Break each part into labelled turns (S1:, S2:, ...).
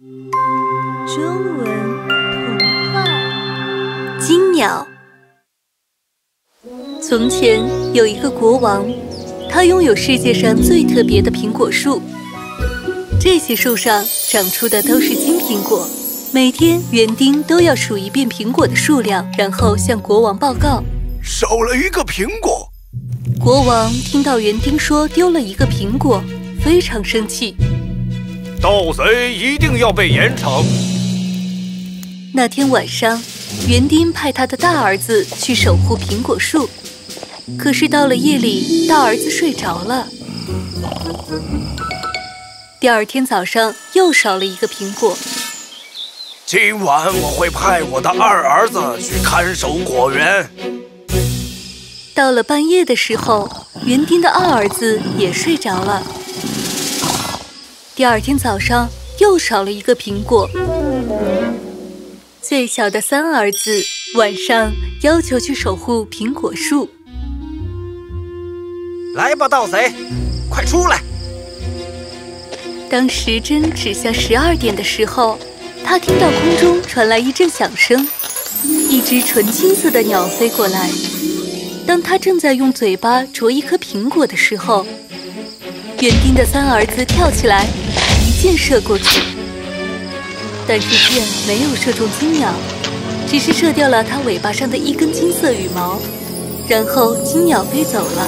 S1: 中文童话《
S2: 金鸟》。从前有一个国王，他拥有世界上最特别的苹果树。这些树上长出的都是金苹果。每天园丁都要数一遍苹果的数量，然后向国王报告。
S3: 少了一个苹果。
S2: 国王听到园丁说丢了一个苹果，非常生气。
S3: 盗贼一定要被严惩。
S2: 那天晚上，园丁派他的大儿子去守护苹果树。可是到了夜里，大儿子睡着了。第二天早上，又少了一个苹果。
S3: 今晚我会派我的二儿子去看守果园。
S2: 到了半夜的时候，园丁的二儿子也睡着了。第二天早上又少了一个苹果，最小的三儿子晚上要求去守护苹果树。
S4: 来吧，盗贼，快出来！
S2: 当时针指向十二点的时候，他听到空中传来一阵响声，一只纯金色的鸟飞过来。当他正在用嘴巴啄一颗苹果的时候，园丁的三儿子跳起来。一箭射过去，但是箭没有射中金鸟，只是射掉了它尾巴上的一根金色羽毛，然后金鸟飞走了。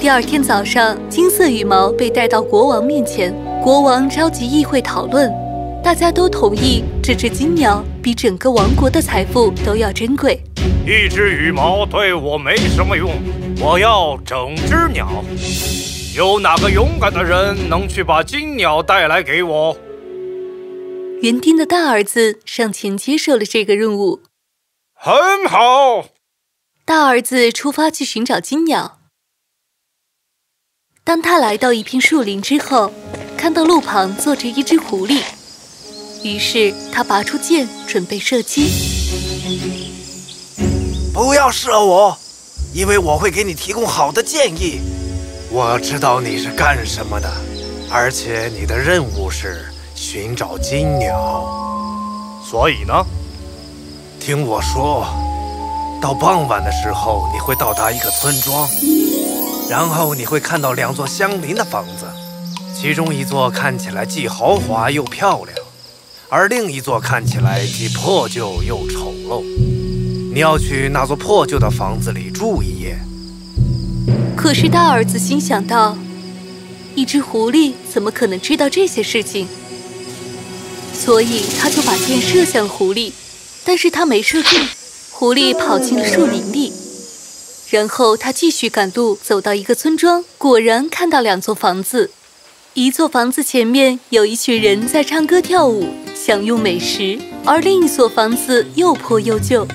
S2: 第二天早上，金色羽毛被带到国王面前，国王召集议会讨论，大家都同意这只金鸟比整个王国的财富都要珍贵。
S3: 一只羽毛对我没什么用，我要整只鸟。有哪个勇敢的人能去把金鸟带来给我？
S2: 园丁的大儿子上前接受了这个任务。
S3: 很好，
S2: 大儿子出发去寻找金鸟。当他来到一片树林之后，看到路旁坐着一只狐狸，于是他拔出箭准备射击。
S4: 不要射我，因为我会给你提供好的建议。我知道你是干什么的，而且你的任务是寻找金鸟。
S3: 所以呢，
S4: 听我说，到傍晚的时候，你会到达一个村庄，然后你会看到两座相邻的房子，其中一座看起来既豪华又漂亮，而另一座看起来既破旧又丑陋。你要去那座破旧的房子里住一夜。
S2: 可是大儿子心想到，一只狐狸怎么可能知道这些事情？所以他就把箭射向狐狸，但是他没射中，狐狸跑进了树林里。然后他继续赶路，走到一个村庄，果然看到两座房子，一座房子前面有一群人在唱歌跳舞，享用美食，而另一所房子又破又旧。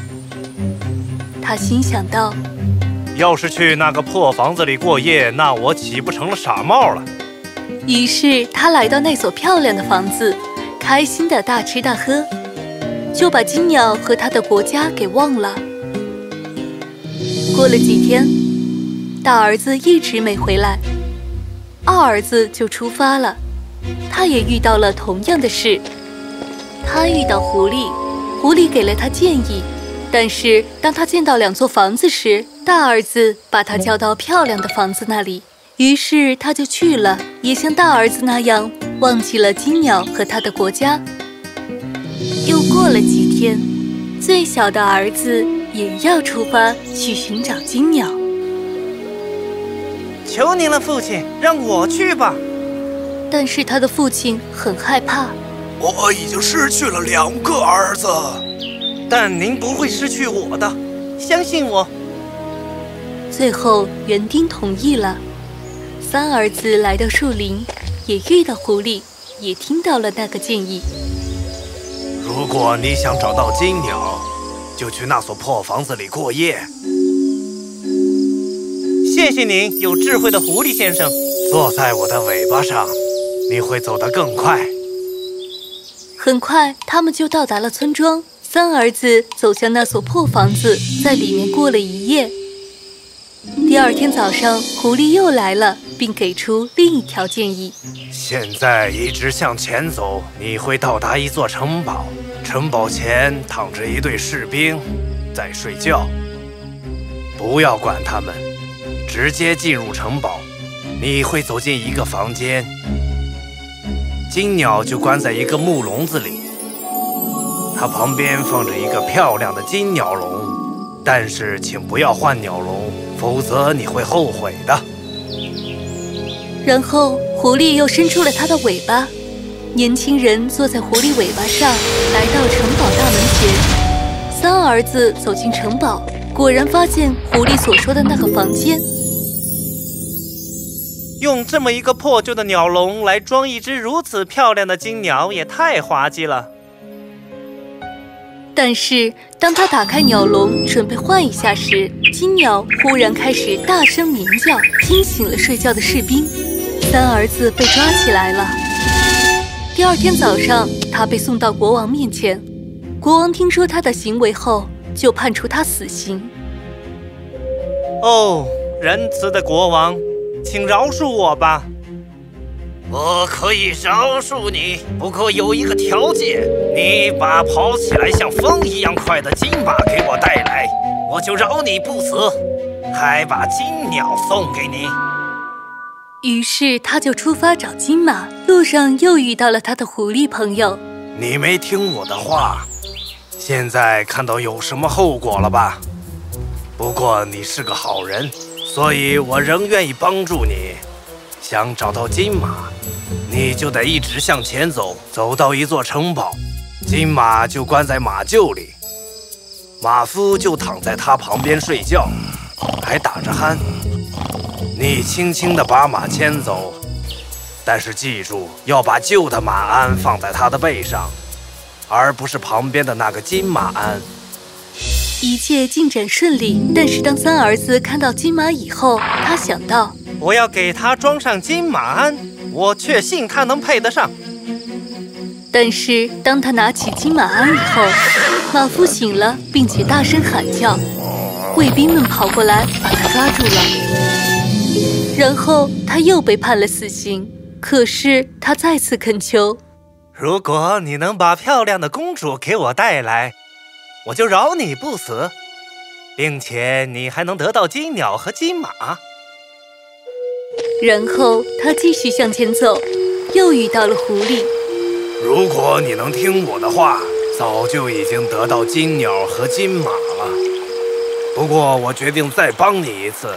S2: 他心想到。
S3: 要是去那个破房子里过夜，那我岂不成了傻帽了？
S2: 于是他来到那所漂亮的房子，开心的大吃大喝，就把金鸟和他的国家给忘了。过了几天，大儿子一直没回来，二儿子就出发了，他也遇到了同样的事。他遇到狐狸，狐狸给了他建议。但是当他见到两座房子时，大儿子把他叫到漂亮的房子那里，于是他就去了，也像大儿子那样忘记了金鸟和他的国家。又过了几天，最小的儿子也要出发去寻找金鸟。
S5: 求您了，父亲，让我去吧。
S2: 但是他的父亲很害怕。
S3: 我已经失去了两个儿子。
S5: 但您不会失去我的，相信我。
S2: 最后，园丁同意了。三儿子来到树林，也遇到狐狸，也听到了那个建议。
S4: 如果你想找到金鸟，就去那所破房子里过夜。
S5: 谢谢您，有智慧的狐狸先生。
S4: 坐在我的尾巴上，你会走得更快。
S2: 很快，他们就到达了村庄。三儿子走向那所破房子，在里面过了一夜。第二天早上，狐狸又来了，并给出另一条建议。
S4: 现在一直向前走，你会到达一座城堡。城堡前躺着一队士兵，在睡觉。不要管他们，直接进入城堡。你会走进一个房间，金鸟就关在一个木笼子里，它旁边放着一个漂亮的金鸟笼。但是请不要换鸟笼，否则你会后悔的。
S2: 然后，狐狸又伸出了它的尾巴。年轻人坐在狐狸尾巴上，来到城堡大门前。三儿子走进城堡，果然发现狐狸所说的那个房间。
S5: 用这么一个破旧的鸟笼来装一只如此漂亮的金鸟，也太滑稽了。
S2: 但是，当他打开鸟笼准备换一下时，金鸟忽然开始大声鸣叫，惊醒了睡觉的士兵。三儿子被抓起来了。第二天早上，他被送到国王面前。国王听说他的行为后，就判处他死刑。
S5: 哦，仁慈的国王，请饶恕我吧。
S3: 我可以饶恕你，不过有一个条件：你把跑起来像风一样快的金马给我带来，我就饶你不死，还把金鸟送给你。
S2: 于是他就出发找金马，路上又遇到了他的狐狸朋友。
S4: 你没听我的话，现在看到有什么后果了吧？不过你是个好人，所以我仍愿意帮助你。想找到金马，你就得一直向前走，走到一座城堡，金马就关在马厩里，马夫就躺在他旁边睡觉，还打着鼾。你轻轻地把马牵走，但是记住要把旧的马鞍放在他的背上，而不是旁边的那个金马鞍。
S2: 一切进展顺利，但是当三儿子看到金马以后，他想到：
S5: 我要给他装上金马鞍，我确信他能配得上。
S2: 但是当他拿起金马鞍以后，马夫醒了，并且大声喊叫，卫兵们跑过来把他抓住了。然后他又被判了死刑，可是他再次恳求：“
S5: 如果你能把漂亮的公主给我带来，我就饶你不死，并且你还能得到金鸟和金马。”
S2: 然后他继续向前走，又遇到了狐狸。
S4: 如果你能听我的话，早就已经得到金鸟和金马了。不过我决定再帮你一次。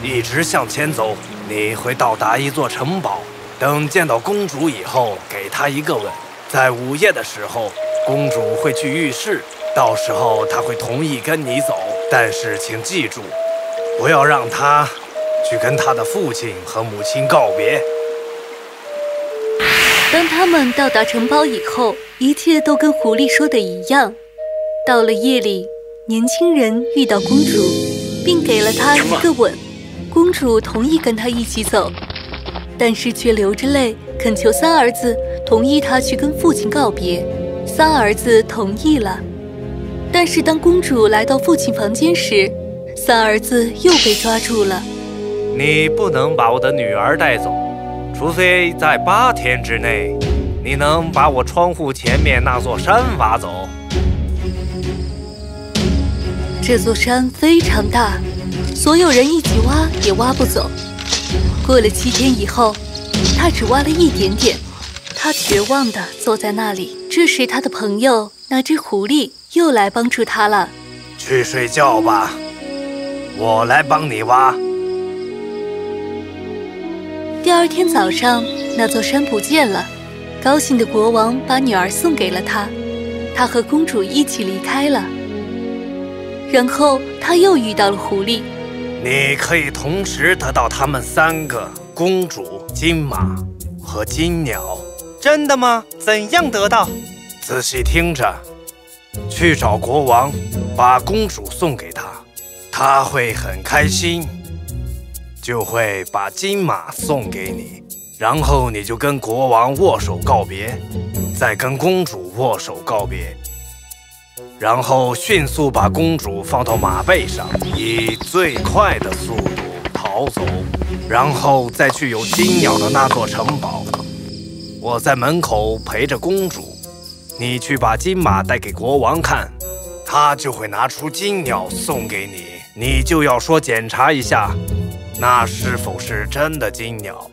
S4: 一直向前走，你会到达一座城堡。等见到公主以后，给她一个吻。在午夜的时候，公主会去浴室，到时候她会同意跟你走。但是请记住，不要让她去跟他的父亲和母亲告别。
S2: 当他们到达城堡以后，一切都跟狐狸说的一样。到了夜里，年轻人遇到公主，并给了她一个吻。公主同意跟他一起走，但是却流着泪恳求三儿子同意他去跟父亲告别。三儿子同意了，但是当公主来到父亲房间时，三儿子又被抓住了。
S5: 你不能把我的女儿带走，除非在八天之内，你能把我窗户前面那座山挖走。
S2: 这座山非常大。所有人一起挖也挖不走。过了七天以后，他只挖了一点点。他绝望地坐在那里。这时，他的朋友那只狐狸又来帮助他了。
S4: 去睡觉吧，我来帮你挖。
S2: 第二天早上，那座山不见了。高兴的国王把女儿送给了他，他和公主一起离开了。然后他又遇到了狐狸。
S4: 你可以同时得到他们三个：公主、金马和金鸟。
S5: 真的吗？怎样得到？
S4: 仔细听着，去找国王，把公主送给他，他会很开心，就会把金马送给你。然后你就跟国王握手告别，再跟公主握手告别。然后迅速把公主放到马背上，以最快的速度逃走，然后再去有金鸟的那座城堡。我在门口陪着公主，你去把金马带给国王看，他就会拿出金鸟送给你，你就要说检查一下，那是否是真的金鸟。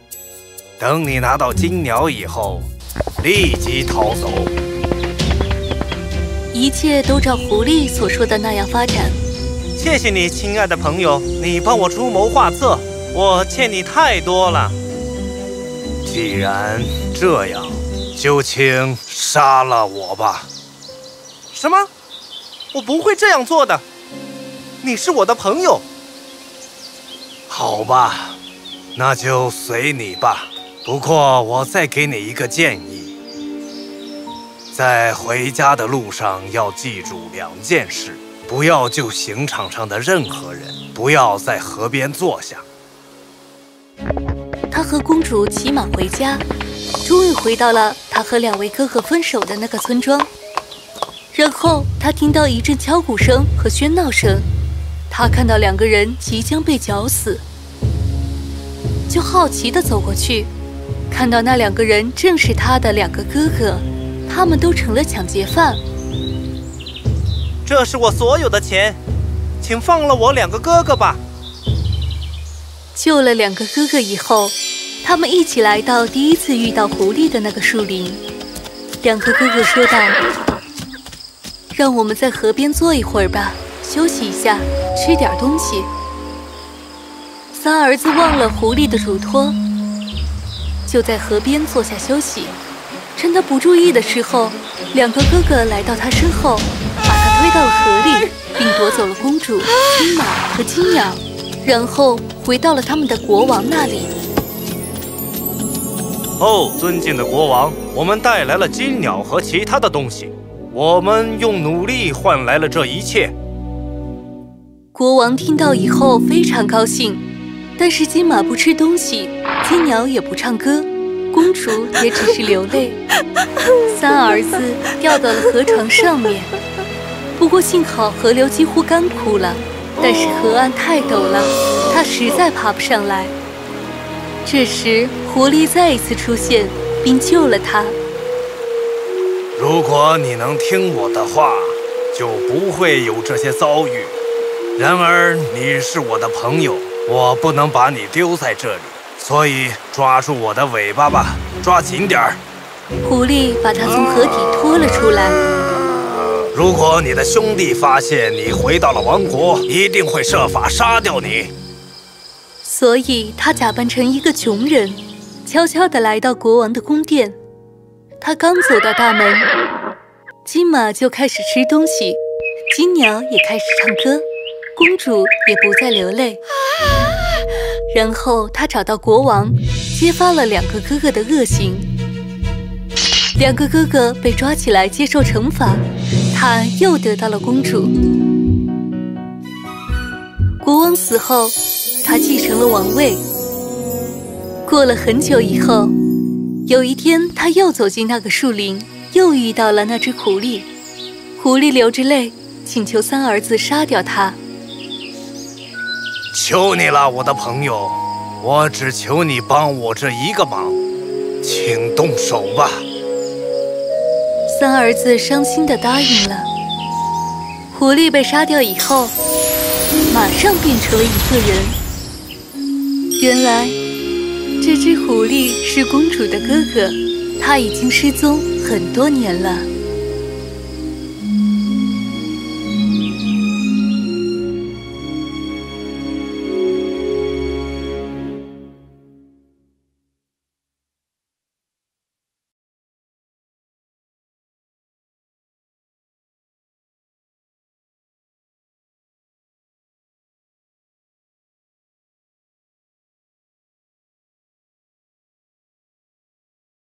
S4: 等你拿到金鸟以后，立即逃走。
S2: 一切都照狐狸所说的那样发展。
S5: 谢谢你，亲爱的朋友，你帮我出谋划策，我欠你太多了。
S4: 既然这样，就请杀了我吧。
S5: 什么？我不会这样做的。你是我的朋友。
S4: 好吧，那就随你吧。不过我再给你一个建议。在回家的路上要记住两件事：不要救刑场上的任何人，不要在河边坐下。
S2: 他和公主骑马回家，终于回到了他和两位哥哥分手的那个村庄。然后他听到一阵敲鼓声和喧闹声，他看到两个人即将被绞死，就好奇地走过去，看到那两个人正是他的两个哥哥。他们都成了抢劫犯。
S5: 这是我所有的钱，请放了我两个哥哥吧。
S2: 救了两个哥哥以后，他们一起来到第一次遇到狐狸的那个树林。两个哥哥说道：“让我们在河边坐一会儿吧，休息一下，吃点东西。”三儿子忘了狐狸的嘱托，就在河边坐下休息。趁他不注意的时候，两个哥哥来到他身后，把他推到了河里，并夺走了公主、金马和金鸟，然后回到了他们的国王那里。
S4: 哦，尊敬的国王，我们带来了金鸟和其他的东西，我们用努力换来了这一切。
S2: 国王听到以后非常高兴，但是金马不吃东西，金鸟也不唱歌。公主也只是流泪，三儿子掉到了河床上面。不过幸好河流几乎干枯了，但是河岸太陡了，他实在爬不上来。这时，狐狸再一次出现，并救了他。
S4: 如果你能听我的话，就不会有这些遭遇。然而，你是我的朋友，我不能把你丢在这里。所以，抓住我的尾巴吧，抓紧点儿！
S2: 狐狸把它从河底拖了出来。
S4: 如果你的兄弟发现你回到了王国，一定会设法杀掉你。
S2: 所以他假扮成一个穷人，悄悄地来到国王的宫殿。他刚走到大门，金马就开始吃东西，金鸟也开始唱歌，公主也不再流泪。然后他找到国王，揭发了两个哥哥的恶行。两个哥哥被抓起来接受惩罚，他又得到了公主。国王死后，他继承了王位。过了很久以后，有一天他又走进那个树林，又遇到了那只狐狸。狐狸流着泪，请求三儿子杀掉他。
S4: 求你了，我的朋友，我只求你帮我这一个忙，请动手吧。
S2: 三儿子伤心地答应了。狐狸被杀掉以后，马上变成了一个人。原来，这只狐狸是公主的哥哥，他已经失踪很多年了。